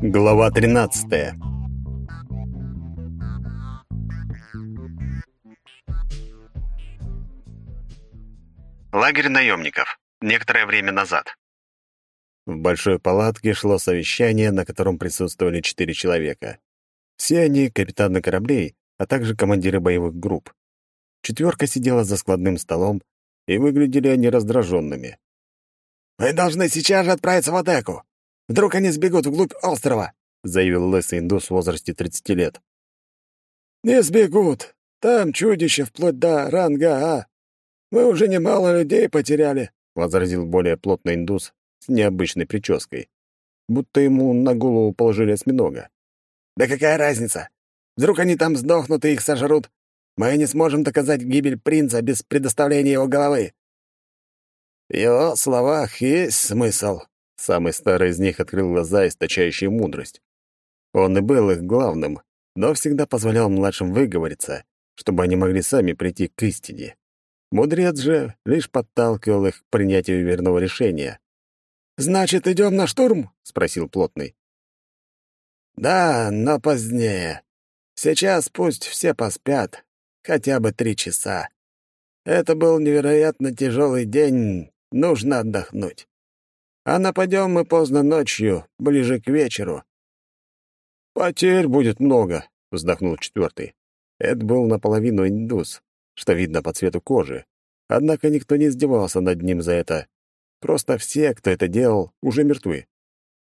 Глава 13. Лагерь наемников. Некоторое время назад. В большой палатке шло совещание, на котором присутствовали четыре человека. Все они — капитаны кораблей, а также командиры боевых групп. Четверка сидела за складным столом, и выглядели они раздраженными. «Мы должны сейчас же отправиться в атаку. Вдруг они сбегут вглубь острова», — заявил лысый индус в возрасте 30 лет. «Не сбегут. Там чудище вплоть до ранга А. Мы уже немало людей потеряли», — возразил более плотный индус с необычной прической, будто ему на голову положили осьминога. «Да какая разница? Вдруг они там сдохнут и их сожрут? Мы не сможем доказать гибель принца без предоставления его головы». В его словах есть смысл. Самый старый из них открыл глаза, источающие мудрость. Он и был их главным, но всегда позволял младшим выговориться, чтобы они могли сами прийти к истине. Мудрец же лишь подталкивал их к принятию верного решения. «Значит, идем на штурм?» — спросил Плотный. «Да, но позднее. Сейчас пусть все поспят, хотя бы три часа. Это был невероятно тяжелый день, нужно отдохнуть. А нападем мы поздно ночью, ближе к вечеру». «Потерь будет много», — вздохнул четвертый. Это был наполовину индус, что видно по цвету кожи. Однако никто не издевался над ним за это. Просто все, кто это делал, уже мертвы.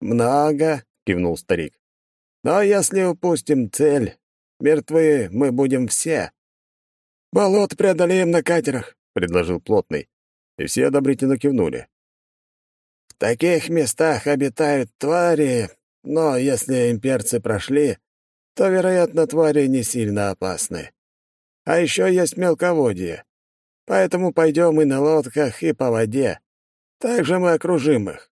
«Много», — кивнул старик. «Но если упустим цель, мертвы мы будем все». «Болот преодолеем на катерах», — предложил Плотный. И все одобрительно кивнули. «В таких местах обитают твари, но если имперцы прошли, то, вероятно, твари не сильно опасны. А еще есть мелководье. Поэтому пойдем и на лодках, и по воде. Также мы окружим их.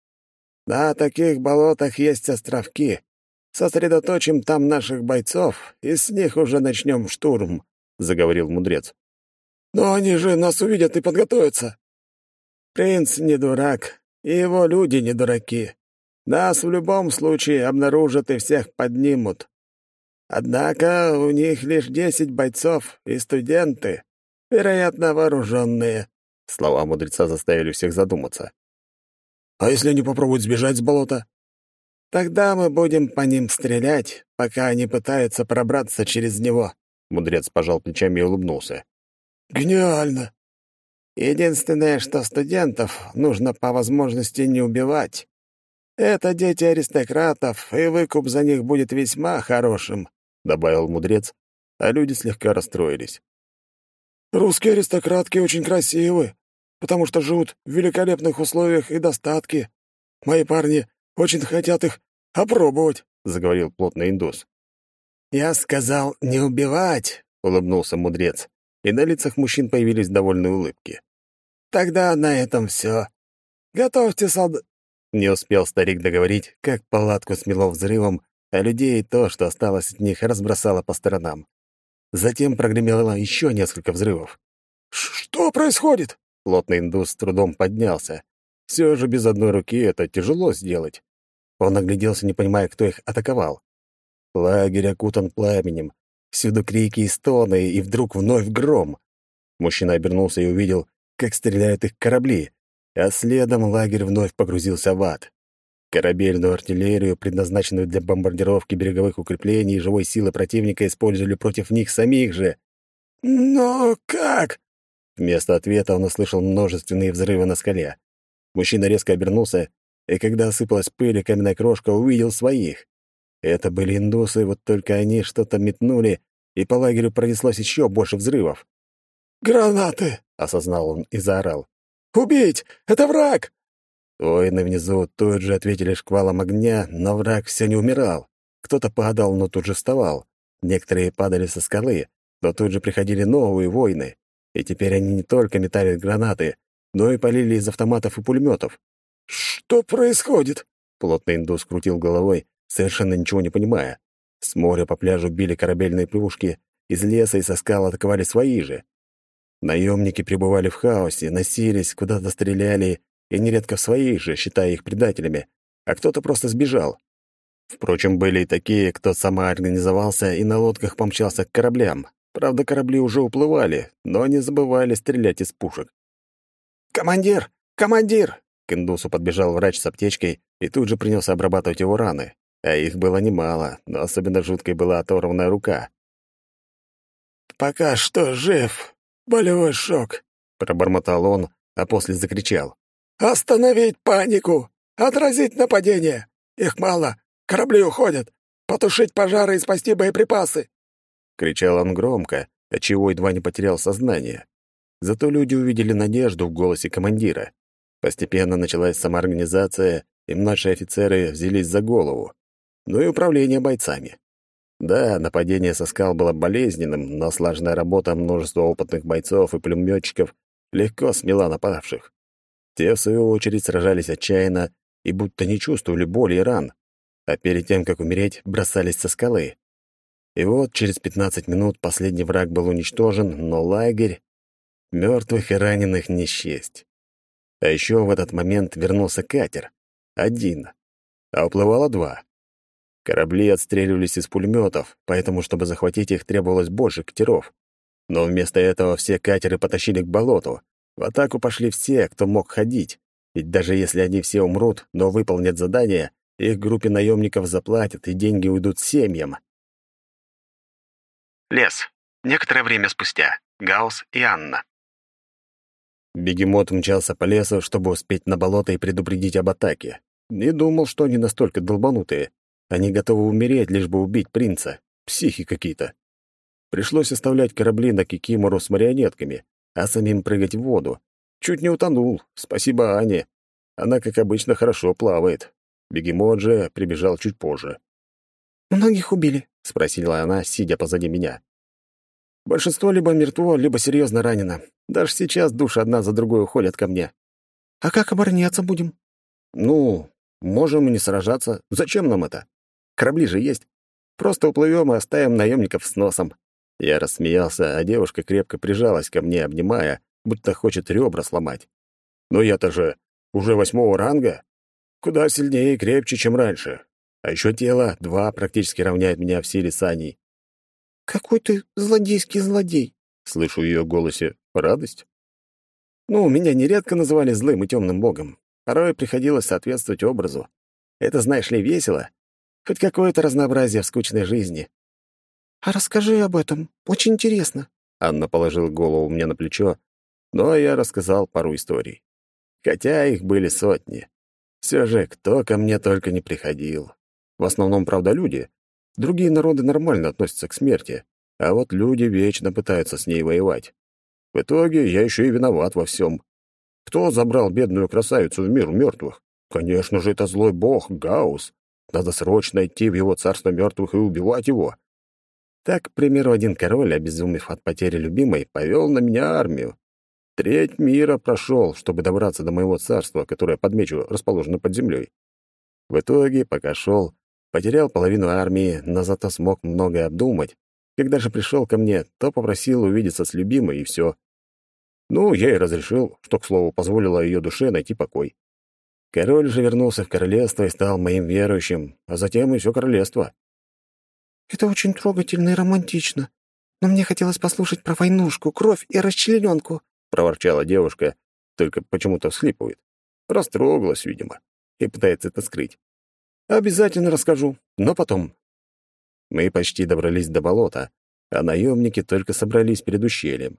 На таких болотах есть островки. Сосредоточим там наших бойцов, и с них уже начнем штурм», — заговорил мудрец. «Но они же нас увидят и подготовятся». «Принц не дурак, и его люди не дураки. Нас в любом случае обнаружат и всех поднимут. Однако у них лишь десять бойцов и студенты, вероятно, вооруженные. Слова мудреца заставили всех задуматься. «А если они попробуют сбежать с болота?» «Тогда мы будем по ним стрелять, пока они пытаются пробраться через него». Мудрец пожал плечами и улыбнулся. «Гениально!» «Единственное, что студентов нужно по возможности не убивать. Это дети аристократов, и выкуп за них будет весьма хорошим», — добавил мудрец, а люди слегка расстроились. Русские аристократки очень красивы, потому что живут в великолепных условиях и достатке. Мои парни очень хотят их опробовать», — заговорил плотный индус. «Я сказал не убивать», — улыбнулся мудрец, и на лицах мужчин появились довольные улыбки. «Тогда на этом все. Готовьте солд...» Не успел старик договорить, как палатку смело взрывом, а людей то, что осталось от них, разбросало по сторонам. Затем прогремело еще несколько взрывов. «Что происходит?» Плотный индус с трудом поднялся. Все же без одной руки это тяжело сделать. Он огляделся, не понимая, кто их атаковал. Лагерь окутан пламенем. Всюду крики и стоны, и вдруг вновь гром. Мужчина обернулся и увидел, как стреляют их корабли, а следом лагерь вновь погрузился в ад. Корабельную артиллерию, предназначенную для бомбардировки береговых укреплений и живой силы противника, использовали против них самих же. «Но как?» Вместо ответа он услышал множественные взрывы на скале. Мужчина резко обернулся, и когда осыпалась пыль и каменная крошка, увидел своих. Это были индусы, вот только они что-то метнули, и по лагерю пронеслось еще больше взрывов. «Гранаты!» — осознал он и заорал. «Убить! Это враг!» Воины внизу тут же ответили шквалом огня, но враг все не умирал. Кто-то падал, но тут же вставал. Некоторые падали со скалы, но тут же приходили новые воины. И теперь они не только метали гранаты, но и полили из автоматов и пулеметов. «Что происходит?» Плотный индус крутил головой, совершенно ничего не понимая. С моря по пляжу били корабельные пушки, из леса и со скал атаковали свои же. Наемники пребывали в хаосе, носились, куда-то стреляли и нередко в своих же, считая их предателями, а кто-то просто сбежал. Впрочем, были и такие, кто самоорганизовался и на лодках помчался к кораблям. Правда, корабли уже уплывали, но не забывали стрелять из пушек. «Командир! Командир!» К индусу подбежал врач с аптечкой и тут же принялся обрабатывать его раны. А их было немало, но особенно жуткой была оторванная рука. «Пока что жив. Болевой шок», — пробормотал он, а после закричал. «Остановить панику! Отразить нападение! Их мало! Корабли уходят! Потушить пожары и спасти боеприпасы!» Кричал он громко, отчего едва не потерял сознание. Зато люди увидели надежду в голосе командира. Постепенно началась самоорганизация, и младшие офицеры взялись за голову. Ну и управление бойцами. Да, нападение со скал было болезненным, но слаженная работа множества опытных бойцов и пулемётчиков легко смела напавших. Те, в свою очередь, сражались отчаянно и будто не чувствовали боли и ран, а перед тем, как умереть, бросались со скалы. И вот через 15 минут последний враг был уничтожен, но лагерь... Мертвых и раненых не счесть. А еще в этот момент вернулся катер. Один. А уплывало два. Корабли отстреливались из пулеметов, поэтому, чтобы захватить их, требовалось больше катеров. Но вместо этого все катеры потащили к болоту. В атаку пошли все, кто мог ходить. Ведь даже если они все умрут, но выполнят задание, их группе наемников заплатят, и деньги уйдут семьям. Лес. Некоторое время спустя. Гаус и Анна. Бегемот мчался по лесу, чтобы успеть на болото и предупредить об атаке. Не думал, что они настолько долбанутые. Они готовы умереть, лишь бы убить принца. Психи какие-то. Пришлось оставлять корабли на Кикимору с марионетками, а самим прыгать в воду. Чуть не утонул. Спасибо Ане. Она, как обычно, хорошо плавает. Бегемот же прибежал чуть позже. «Многих убили?» — спросила она, сидя позади меня. «Большинство либо мертво, либо серьезно ранено. Даже сейчас души одна за другой уходят ко мне». «А как обороняться будем?» «Ну, можем и не сражаться. Зачем нам это? Корабли же есть. Просто уплывем и оставим наемников с носом». Я рассмеялся, а девушка крепко прижалась ко мне, обнимая, будто хочет ребра сломать. «Но я-то же уже восьмого ранга. Куда сильнее и крепче, чем раньше. А еще тело два практически равняет меня в силе с Аней. «Какой ты злодейский злодей!» — слышу в ее голосе радость. Ну, меня нередко называли злым и темным богом. Порой приходилось соответствовать образу. Это, знаешь ли, весело. Хоть какое-то разнообразие в скучной жизни. «А расскажи об этом. Очень интересно». Анна положила голову мне на плечо, но я рассказал пару историй. Хотя их были сотни. Все же, кто ко мне только не приходил. В основном, правда, люди. Другие народы нормально относятся к смерти, а вот люди вечно пытаются с ней воевать. В итоге я еще и виноват во всем. Кто забрал бедную красавицу в мир мертвых? Конечно же, это злой бог Гаус. Надо срочно идти в его царство мертвых и убивать его. Так, к примеру, один король, обезумев от потери любимой, повел на меня армию. Треть мира прошел, чтобы добраться до моего царства, которое, подмечу, расположено под землей. В итоге, пока шел, Потерял половину армии, но зато смог многое обдумать. Когда же пришел ко мне, то попросил увидеться с любимой, и все. Ну, я и разрешил, что, к слову, позволило ее душе найти покой. Король же вернулся в королевство и стал моим верующим, а затем и все королевство. «Это очень трогательно и романтично. Но мне хотелось послушать про войнушку, кровь и расчлененку», — проворчала девушка, только почему-то всхлипывает. Растрогалась, видимо, и пытается это скрыть. Обязательно расскажу, но потом. Мы почти добрались до болота, а наемники только собрались перед ущельем.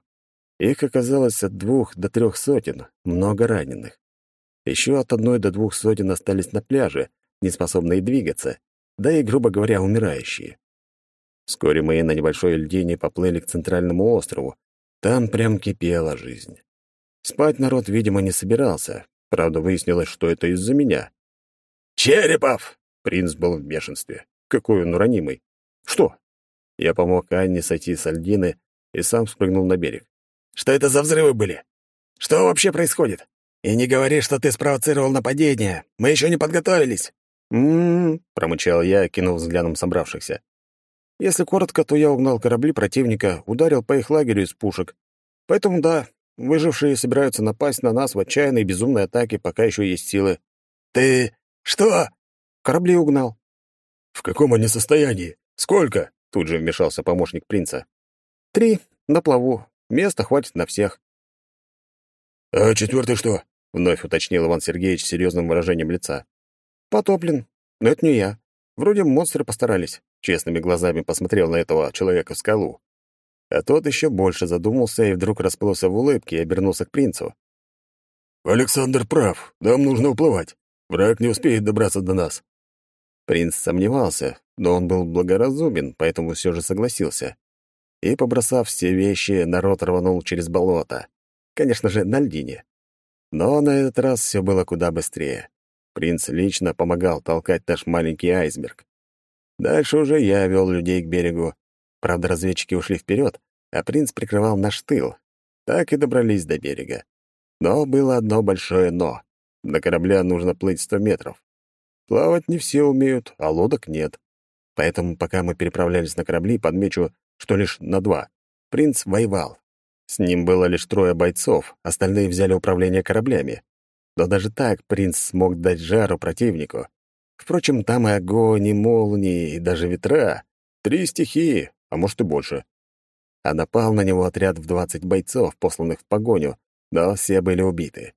Их оказалось от двух до трех сотен, много раненых. Еще от одной до двух сотен остались на пляже, неспособные двигаться, да и, грубо говоря, умирающие. Вскоре мы на небольшой льдине поплыли к центральному острову. Там прям кипела жизнь. Спать народ, видимо, не собирался. Правда, выяснилось, что это из-за меня. «Черепов!» Принц был в бешенстве. Какой он ранимый. Что? Я помог Анне сойти с льдины и сам спрыгнул на берег. Что это за взрывы были? Что вообще происходит? И не говори, что ты спровоцировал нападение. Мы еще не подготовились. «М-м-м», промычал я, кинув взглядом собравшихся. Если коротко, то я угнал корабли противника, ударил по их лагерю из пушек. Поэтому да, выжившие собираются напасть на нас в отчаянной безумной атаке, пока еще есть силы. «Ты... что?» Корабли угнал. В каком они состоянии? Сколько? Тут же вмешался помощник принца. Три, на плаву. Места хватит на всех. А четвертый что? Вновь уточнил Иван Сергеевич с серьезным выражением лица. Потоплен. Но это не я. Вроде монстры постарались. Честными глазами посмотрел на этого человека в скалу. А тот еще больше задумался и вдруг расплылся в улыбке и обернулся к принцу. «Александр прав. Нам нужно уплывать. Враг не успеет добраться до нас». Принц сомневался, но он был благоразумен, поэтому все же согласился. И, побросав все вещи, народ рванул через болото. Конечно же, на льдине. Но на этот раз все было куда быстрее. Принц лично помогал толкать наш маленький айсберг. Дальше уже я вел людей к берегу. Правда, разведчики ушли вперед, а принц прикрывал наш тыл. Так и добрались до берега. Но было одно большое «но». До корабля нужно плыть сто метров. Плавать не все умеют, а лодок нет. Поэтому, пока мы переправлялись на корабли, подмечу, что лишь на два. Принц воевал. С ним было лишь трое бойцов, остальные взяли управление кораблями. Но даже так принц смог дать жару противнику. Впрочем, там и огонь, и молнии, и даже ветра. Три стихии, а может и больше. А напал на него отряд в двадцать бойцов, посланных в погоню, но все были убиты.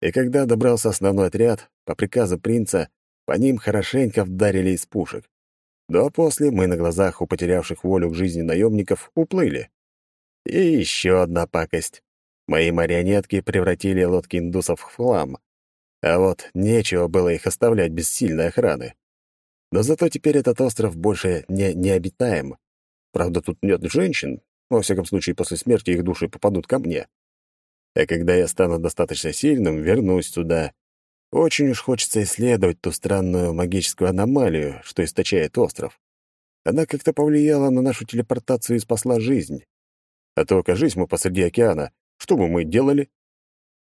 И когда добрался основной отряд, по приказу принца, по ним хорошенько вдарили из пушек. Но после мы на глазах у потерявших волю к жизни наемников уплыли. И еще одна пакость. Мои марионетки превратили лодки индусов в хлам. А вот нечего было их оставлять без сильной охраны. Но зато теперь этот остров больше не необитаем. Правда, тут нет женщин. Во всяком случае, после смерти их души попадут ко мне. А когда я стану достаточно сильным, вернусь сюда. Очень уж хочется исследовать ту странную магическую аномалию, что источает остров. Она как-то повлияла на нашу телепортацию и спасла жизнь. А то, окажись мы посреди океана, что бы мы делали?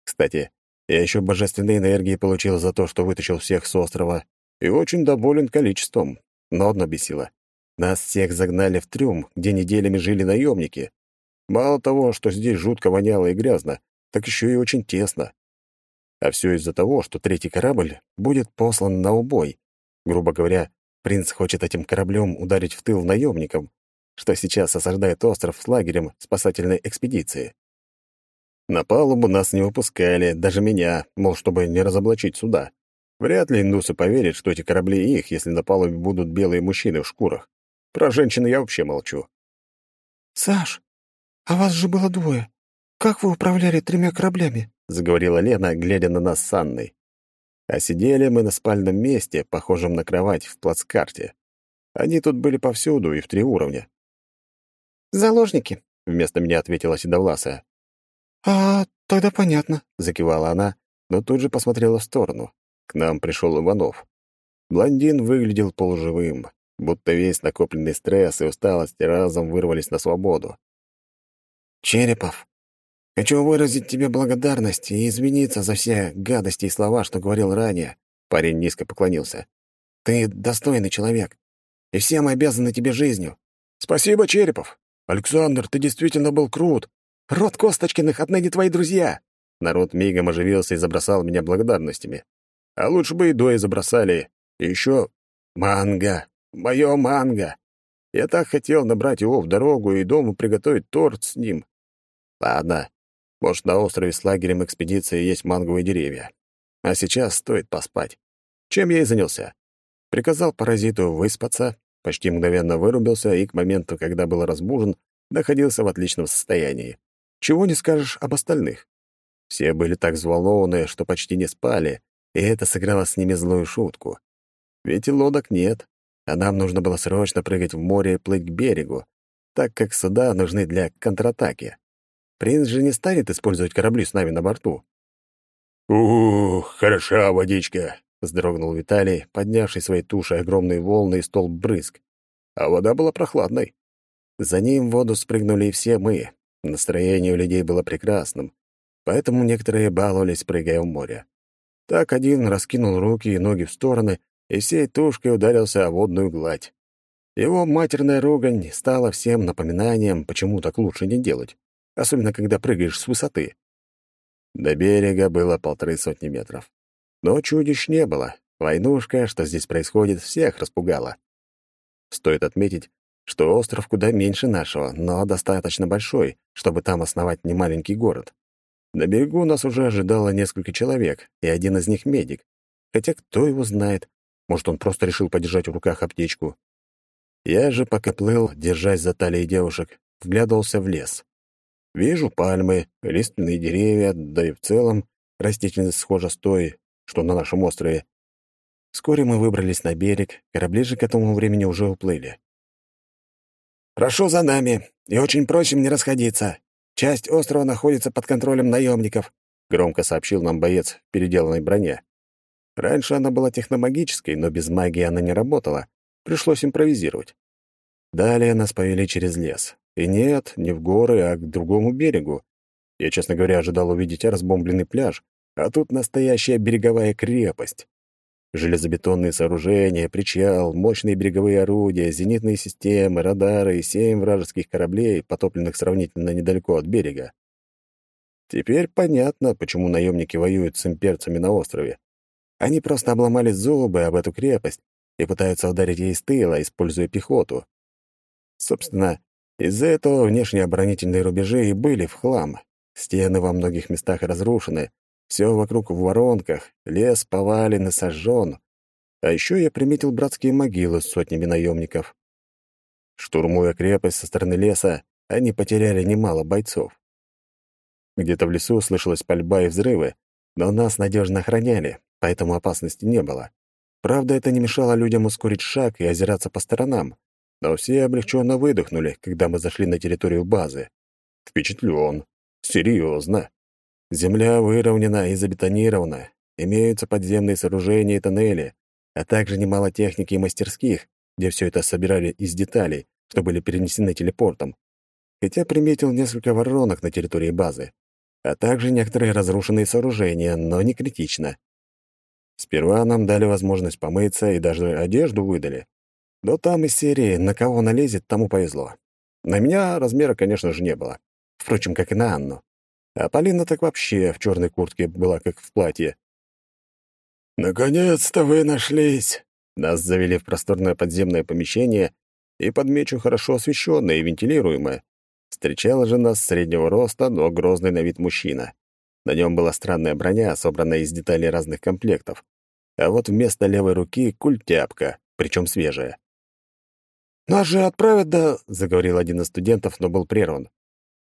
Кстати, я еще божественной энергии получил за то, что вытащил всех с острова, и очень доволен количеством. Но одно бесило. Нас всех загнали в трюм, где неделями жили наемники. Мало того, что здесь жутко воняло и грязно, так еще и очень тесно. А все из-за того, что третий корабль будет послан на убой. Грубо говоря, принц хочет этим кораблем ударить в тыл наемникам, что сейчас осаждает остров с лагерем спасательной экспедиции. На палубу нас не выпускали, даже меня, мол, чтобы не разоблачить суда. Вряд ли индусы поверят, что эти корабли их, если на палубе будут белые мужчины в шкурах. Про женщин я вообще молчу. «Саш, а вас же было двое. «Как вы управляли тремя кораблями?» — заговорила Лена, глядя на нас с Анной. А сидели мы на спальном месте, похожем на кровать в плацкарте. Они тут были повсюду и в три уровня. «Заложники», — вместо меня ответила Седовласая. «А, тогда понятно», — закивала она, но тут же посмотрела в сторону. К нам пришел Иванов. Блондин выглядел полуживым, будто весь накопленный стресс и усталость разом вырвались на свободу. «Черепов, Хочу выразить тебе благодарность и извиниться за все гадости и слова, что говорил ранее. Парень низко поклонился. Ты достойный человек, и все мы обязаны тебе жизнью. Спасибо, Черепов. Александр, ты действительно был крут. Род Косточкиных отныне твои друзья. Народ мигом оживился и забросал меня благодарностями. А лучше бы едой забросали. И еще манго. Мое манго. Я так хотел набрать его в дорогу и дома приготовить торт с ним. Ладно, может, на острове с лагерем экспедиции есть манговые деревья. А сейчас стоит поспать. Чем я и занялся. Приказал паразиту выспаться, почти мгновенно вырубился и к моменту, когда был разбужен, находился в отличном состоянии. Чего не скажешь об остальных. Все были так взволнованы, что почти не спали, и это сыграло с ними злую шутку. Ведь лодок нет, а нам нужно было срочно прыгать в море и плыть к берегу, так как суда нужны для контратаки. Принц же не станет использовать корабли с нами на борту. «Ух, хороша водичка!» — вздрогнул Виталий, поднявший своей тушей огромные волны и столб брызг. А вода была прохладной. За ним в воду спрыгнули и все мы. Настроение у людей было прекрасным, поэтому некоторые баловались, прыгая в море. Так один раскинул руки и ноги в стороны и всей тушкой ударился о водную гладь. Его матерная ругань стала всем напоминанием, почему так лучше не делать особенно когда прыгаешь с высоты. До берега было полторы сотни метров. Но чудищ не было. Войнушка, что здесь происходит, всех распугала. Стоит отметить, что остров куда меньше нашего, но достаточно большой, чтобы там основать немаленький город. На берегу нас уже ожидало несколько человек, и один из них — медик. Хотя кто его знает, может, он просто решил подержать в руках аптечку. Я же, пока плыл, держась за талией девушек, вглядывался в лес. Вижу пальмы, лиственные деревья, да и в целом растительность схожа с той, что на нашем острове. Вскоре мы выбрались на берег, корабли же к этому времени уже уплыли. «Прошу за нами, и очень просим не расходиться. Часть острова находится под контролем наемников», — громко сообщил нам боец в переделанной броне. Раньше она была техномагической, но без магии она не работала. Пришлось импровизировать. Далее нас повели через лес. И нет, не в горы, а к другому берегу. Я, честно говоря, ожидал увидеть разбомбленный пляж, а тут настоящая береговая крепость. Железобетонные сооружения, причал, мощные береговые орудия, зенитные системы, радары и семь вражеских кораблей, потопленных сравнительно недалеко от берега. Теперь понятно, почему наемники воюют с имперцами на острове. Они просто обломали зубы об эту крепость и пытаются ударить ей с тыла, используя пехоту. Собственно, из-за этого внешние оборонительные рубежи и были в хлам. Стены во многих местах разрушены, все вокруг в воронках, лес повален и сожжен. А еще я приметил братские могилы с сотнями наемников. Штурмуя крепость со стороны леса, они потеряли немало бойцов. Где-то в лесу слышалась пальба и взрывы, но нас надежно охраняли, поэтому опасности не было. Правда, это не мешало людям ускорить шаг и озираться по сторонам, но все облегченно выдохнули, когда мы зашли на территорию базы. Впечатлен. Серьезно. Земля выровнена и забетонирована. Имеются подземные сооружения и тоннели, а также немало техники и мастерских, где все это собирали из деталей, что были перенесены телепортом. Хотя приметил несколько воронок на территории базы, а также некоторые разрушенные сооружения, но не критично. Сперва нам дали возможность помыться и даже одежду выдали. Но там из серии «На кого налезет, тому повезло». На меня размера, конечно же, не было. Впрочем, как и на Анну. А Полина так вообще в черной куртке была, как в платье. «Наконец-то вы нашлись!» Нас завели в просторное подземное помещение и, подмечу, хорошо освещенное и вентилируемое. Встречала же нас среднего роста, но грозный на вид мужчина. На нем была странная броня, собранная из деталей разных комплектов. А вот вместо левой руки — культяпка, причем свежая. «Нас же отправят до...» — заговорил один из студентов, но был прерван.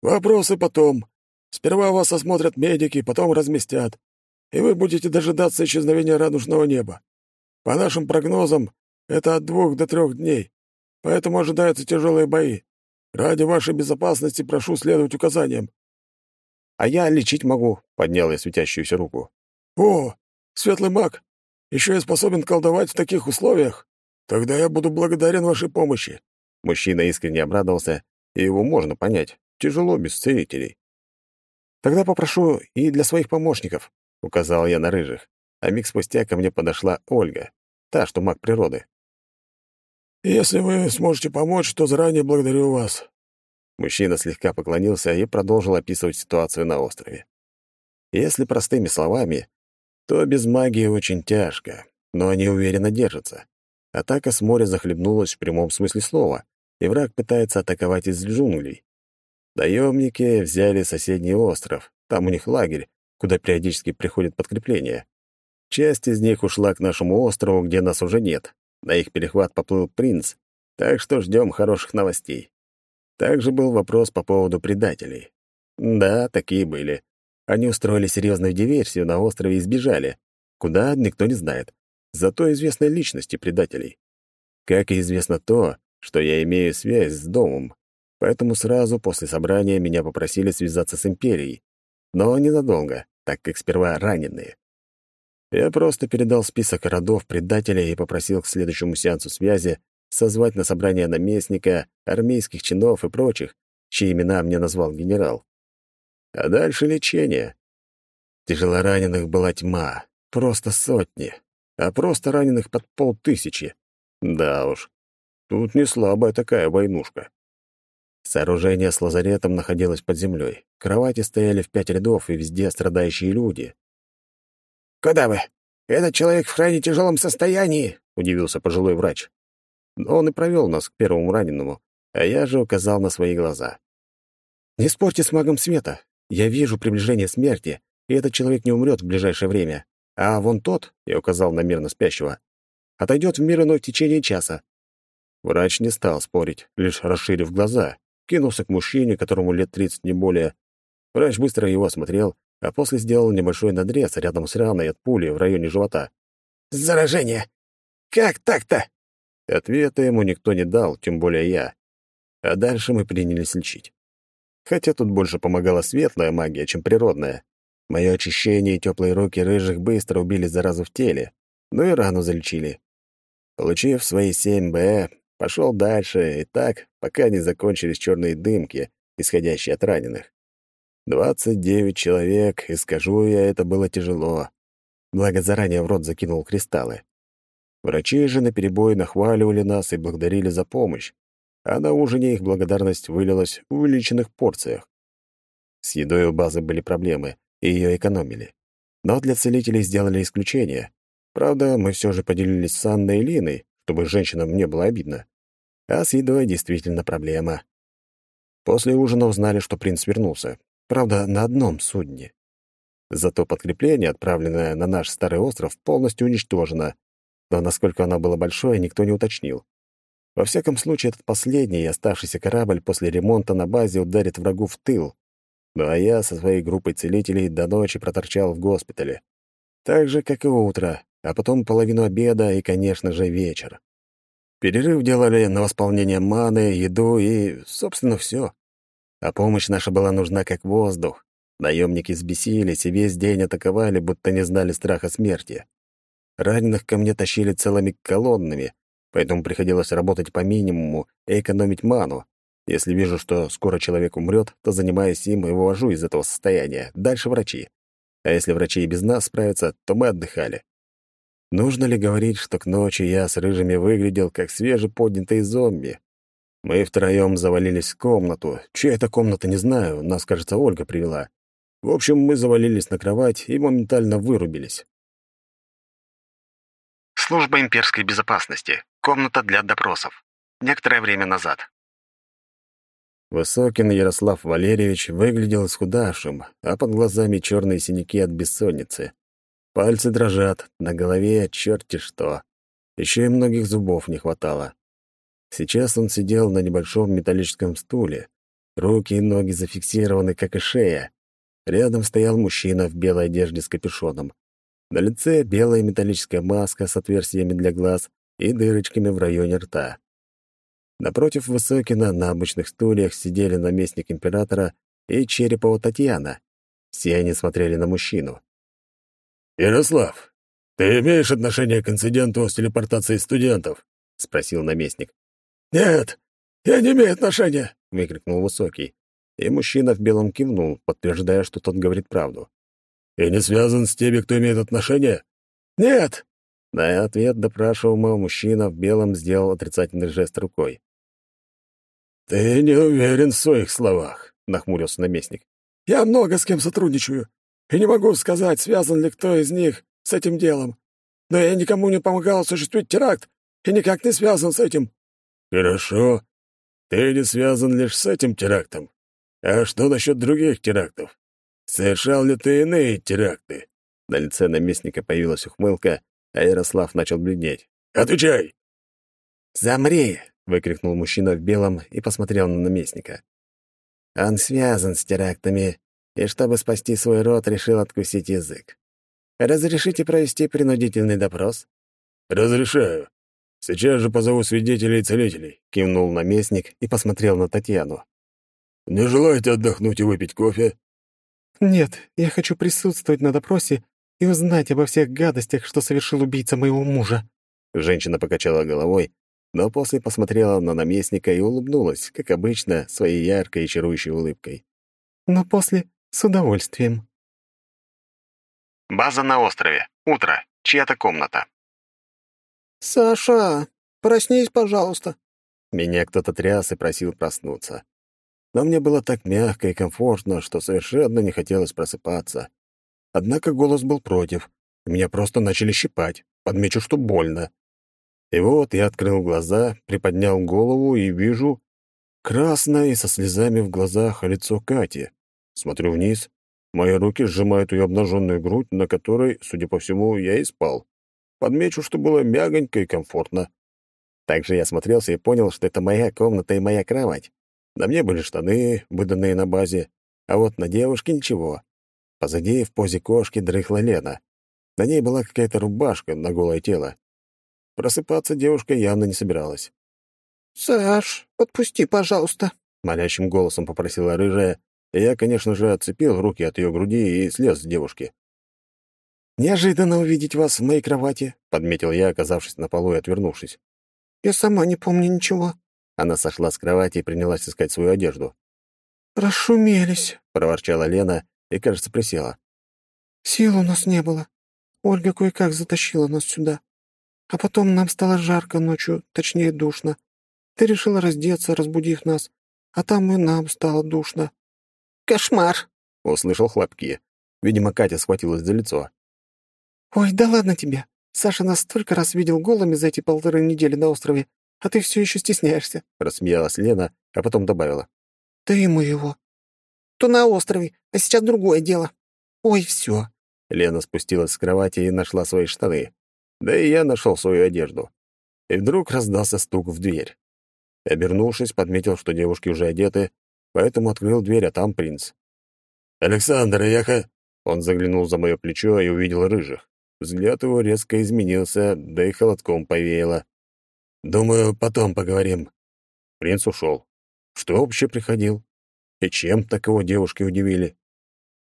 «Вопросы потом. Сперва вас осмотрят медики, потом разместят, и вы будете дожидаться исчезновения радужного неба. По нашим прогнозам, это от двух до трех дней, поэтому ожидаются тяжелые бои. Ради вашей безопасности прошу следовать указаниям». «А я лечить могу», — поднял я светящуюся руку. «О, светлый маг! Еще я способен колдовать в таких условиях? Тогда я буду благодарен вашей помощи». Мужчина искренне обрадовался, и его можно понять. Тяжело без целителей. «Тогда попрошу и для своих помощников», — указал я на рыжих. А миг спустя ко мне подошла Ольга, та, что маг природы. «Если вы сможете помочь, то заранее благодарю вас». Мужчина слегка поклонился и продолжил описывать ситуацию на острове. Если простыми словами, то без магии очень тяжко, но они уверенно держатся. Атака с моря захлебнулась в прямом смысле слова, и враг пытается атаковать из джунглей. Наемники взяли соседний остров, там у них лагерь, куда периодически приходят подкрепления. Часть из них ушла к нашему острову, где нас уже нет. На их перехват поплыл принц, так что ждем хороших новостей. Также был вопрос по поводу предателей. Да, такие были. Они устроили серьезную диверсию на острове и сбежали. Куда, никто не знает. Зато известны личности предателей. Как и известно то, что я имею связь с домом, поэтому сразу после собрания меня попросили связаться с Империей. Но ненадолго, так как сперва раненые. Я просто передал список родов предателей и попросил к следующему сеансу связи созвать на собрание наместника, армейских чинов и прочих, чьи имена мне назвал генерал. А дальше лечение. Тяжелораненых была тьма, просто сотни, а просто раненых под полтысячи. Да уж, тут не слабая такая войнушка. Сооружение с лазаретом находилось под землей. Кровати стояли в пять рядов, и везде страдающие люди. «Куда вы? Этот человек в крайне тяжелом состоянии», — удивился пожилой врач. Он и провел нас к первому раненому, а я же указал на свои глаза. «Не спорьте с магом света. Я вижу приближение смерти, и этот человек не умрет в ближайшее время. А вон тот, — я указал на мирно спящего, — отойдет в мир иной в течение часа». Врач не стал спорить, лишь расширив глаза, кинулся к мужчине, которому лет тридцать не более. Врач быстро его осмотрел, а после сделал небольшой надрез рядом с раной от пули в районе живота. «Заражение! Как так-то?» Ответа ему никто не дал, тем более я. А дальше мы принялись лечить. Хотя тут больше помогала светлая магия, чем природная. Мое очищение и теплые руки рыжих быстро убили заразу в теле, ну и рану залечили. Получив свои 7Б, пошел дальше, и так, пока не закончились черные дымки, исходящие от раненых. Двадцать девять человек, и скажу я, это было тяжело. Благо, заранее в рот закинул кристаллы. Врачи же наперебой нахваливали нас и благодарили за помощь, а на ужине их благодарность вылилась в увеличенных порциях. С едой у базы были проблемы, и ее экономили. Но для целителей сделали исключение. Правда, мы все же поделились с Анной и Линой, чтобы женщинам не было обидно. А с едой действительно проблема. После ужина узнали, что принц вернулся. Правда, на одном судне. Зато подкрепление, отправленное на наш старый остров, полностью уничтожено. Но насколько оно было большое, никто не уточнил. Во всяком случае, этот последний и оставшийся корабль после ремонта на базе ударит врагу в тыл. Ну а я со своей группой целителей до ночи проторчал в госпитале. Так же, как и утро, а потом половину обеда и, конечно же, вечер. Перерыв делали на восполнение маны, еду и, собственно, все. А помощь наша была нужна как воздух. Наемники взбесились и весь день атаковали, будто не знали страха смерти. Раненых ко мне тащили целыми колоннами, поэтому приходилось работать по минимуму и экономить ману. Если вижу, что скоро человек умрет, то занимаюсь им и вывожу из этого состояния. Дальше врачи. А если врачи и без нас справятся, то мы отдыхали. Нужно ли говорить, что к ночи я с рыжими выглядел как свежеподнятый зомби? Мы втроем завалились в комнату. Чья это комната, не знаю, нас, кажется, Ольга привела. В общем, мы завалились на кровать и моментально вырубились. Служба имперской безопасности. Комната для допросов. Некоторое время назад. Высокин Ярослав Валерьевич выглядел исхудавшим, а под глазами черные синяки от бессонницы. Пальцы дрожат, на голове черти что. Еще и многих зубов не хватало. Сейчас он сидел на небольшом металлическом стуле. Руки и ноги зафиксированы, как и шея. Рядом стоял мужчина в белой одежде с капюшоном. На лице белая металлическая маска с отверстиями для глаз и дырочками в районе рта. Напротив Высокина на обычных стульях сидели наместник императора и Черепова Татьяна. Все они смотрели на мужчину. «Ярослав, ты имеешь отношение к инциденту с телепортацией студентов?» — спросил наместник. «Нет, я не имею отношения!» — выкрикнул Высокий. И мужчина в белом кивнул, подтверждая, что тот говорит правду. «И не связан с теми, кто имеет отношение?» «Нет!» На ответ допрашиваемого мужчина в белом сделал отрицательный жест рукой. «Ты не уверен в своих словах», — нахмурился наместник. «Я много с кем сотрудничаю, и не могу сказать, связан ли кто из них с этим делом. Но я никому не помогал осуществить теракт и никак не связан с этим. «Хорошо. Ты не связан лишь с этим терактом. А что насчет других терактов? Совершал ли ты иные теракты?» На лице наместника появилась ухмылка, а Ярослав начал бледнеть. «Отвечай!» «Замри!» — выкрикнул мужчина в белом и посмотрел на наместника. «Он связан с терактами, и чтобы спасти свой род, решил откусить язык. Разрешите провести принудительный допрос?» «Разрешаю. Сейчас же позову свидетелей и целителей», — кивнул наместник и посмотрел на Татьяну. «Не желаете отдохнуть и выпить кофе?» «Нет, я хочу присутствовать на допросе и узнать обо всех гадостях, что совершил убийца моего мужа». Женщина покачала головой, но после посмотрела на наместника и улыбнулась, как обычно, своей яркой и чарующей улыбкой. «Но после с удовольствием». База на острове. Утро. Чья-то комната. «Саша, проснись, пожалуйста». Меня кто-то тряс и просил проснуться. Но мне было так мягко и комфортно, что совершенно не хотелось просыпаться. Однако голос был против, и меня просто начали щипать. Подмечу, что больно. И вот я открыл глаза, приподнял голову и вижу красное и со слезами в глазах лицо Кати. Смотрю вниз. Мои руки сжимают ее обнаженную грудь, на которой, судя по всему, я и спал. Подмечу, что было мягонько и комфортно. Также я смотрелся и понял, что это моя комната и моя кровать. На мне были штаны, выданные на базе, а вот на девушке ничего. Позади в позе кошки дрыхла Лена. На ней была какая-то рубашка на голое тело. Просыпаться девушка явно не собиралась. «Саш, отпусти, пожалуйста», — молящим голосом попросила рыжая, я, конечно же, отцепил руки от ее груди и слез с девушки. «Неожиданно увидеть вас в моей кровати», — подметил я, оказавшись на полу и отвернувшись. «Я сама не помню ничего». Она сошла с кровати и принялась искать свою одежду. «Расшумелись», — проворчала Лена и, кажется, присела. «Сил у нас не было. Ольга кое-как затащила нас сюда. А потом нам стало жарко ночью, точнее душно. Ты решила раздеться, разбудив нас, а там и нам стало душно». «Кошмар!» — услышал хлопки. Видимо, Катя схватилась за лицо. «Ой, да ладно тебе. Саша нас столько раз видел голыми за эти полторы недели на острове, а ты все еще стесняешься», — рассмеялась Лена, а потом добавила. «Ты ему его». «То на острове, а сейчас другое дело». «Ой, все». Лена спустилась с кровати и нашла свои штаны. Да и я нашел свою одежду. И вдруг раздался стук в дверь. Обернувшись, подметил, что девушки уже одеты, поэтому открыл дверь, а там принц. «Александр, яха...» Он заглянул за мое плечо и увидел рыжих. Взгляд его резко изменился, да и холодком повеяло. «Думаю, потом поговорим». Принц ушел. Что вообще приходил? И чем так его девушки удивили?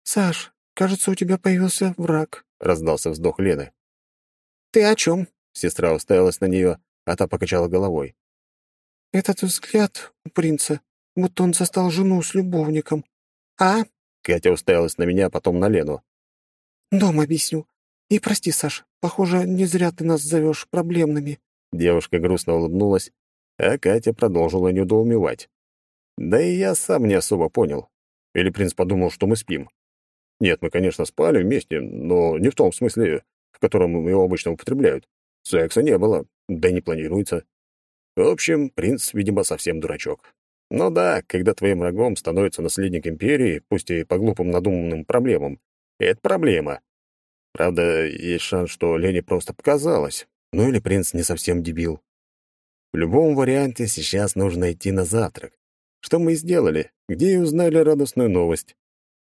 «Саш, кажется, у тебя появился враг», — раздался вздох Лены. «Ты о чем?» — сестра уставилась на нее, а та покачала головой. «Этот взгляд у принца, будто он застал жену с любовником». «А?» — Катя уставилась на меня, потом на Лену. «Дом объясню. И прости, Саш, похоже, не зря ты нас зовешь проблемными». Девушка грустно улыбнулась, а Катя продолжила недоумевать. Да и я сам не особо понял. Или принц подумал, что мы спим. Нет, мы, конечно, спали вместе, но не в том смысле, в котором его обычно употребляют. Секса не было, да и не планируется. В общем, принц, видимо, совсем дурачок. Ну да, когда твоим врагом становится наследник империи, пусть и по глупым надуманным проблемам, это проблема. Правда, есть шанс, что Лене просто показалось. Ну или принц не совсем дебил. В любом варианте сейчас нужно идти на завтрак. Что мы и сделали, где и узнали радостную новость.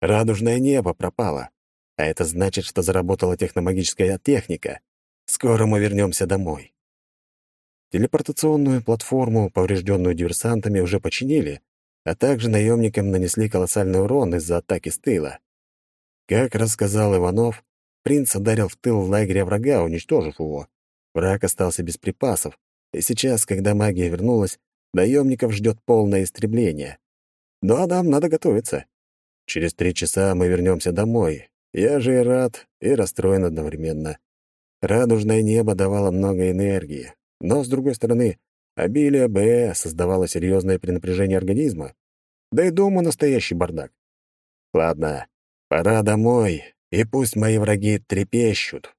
Радужное небо пропало. А это значит, что заработала техномагическая техника. Скоро мы вернемся домой. Телепортационную платформу, поврежденную диверсантами, уже починили, а также наемникам нанесли колоссальный урон из-за атаки с тыла. Как рассказал Иванов, Принц ударил в тыл лагеря врага, уничтожив его. Враг остался без припасов, и сейчас, когда магия вернулась, наемников ждет полное истребление. Ну а нам надо готовиться. Через три часа мы вернемся домой. Я же и рад, и расстроен одновременно. Радужное небо давало много энергии, но, с другой стороны, обилие Б создавало серьезное перенапряжение организма. Да и дома настоящий бардак. Ладно, пора домой, и пусть мои враги трепещут,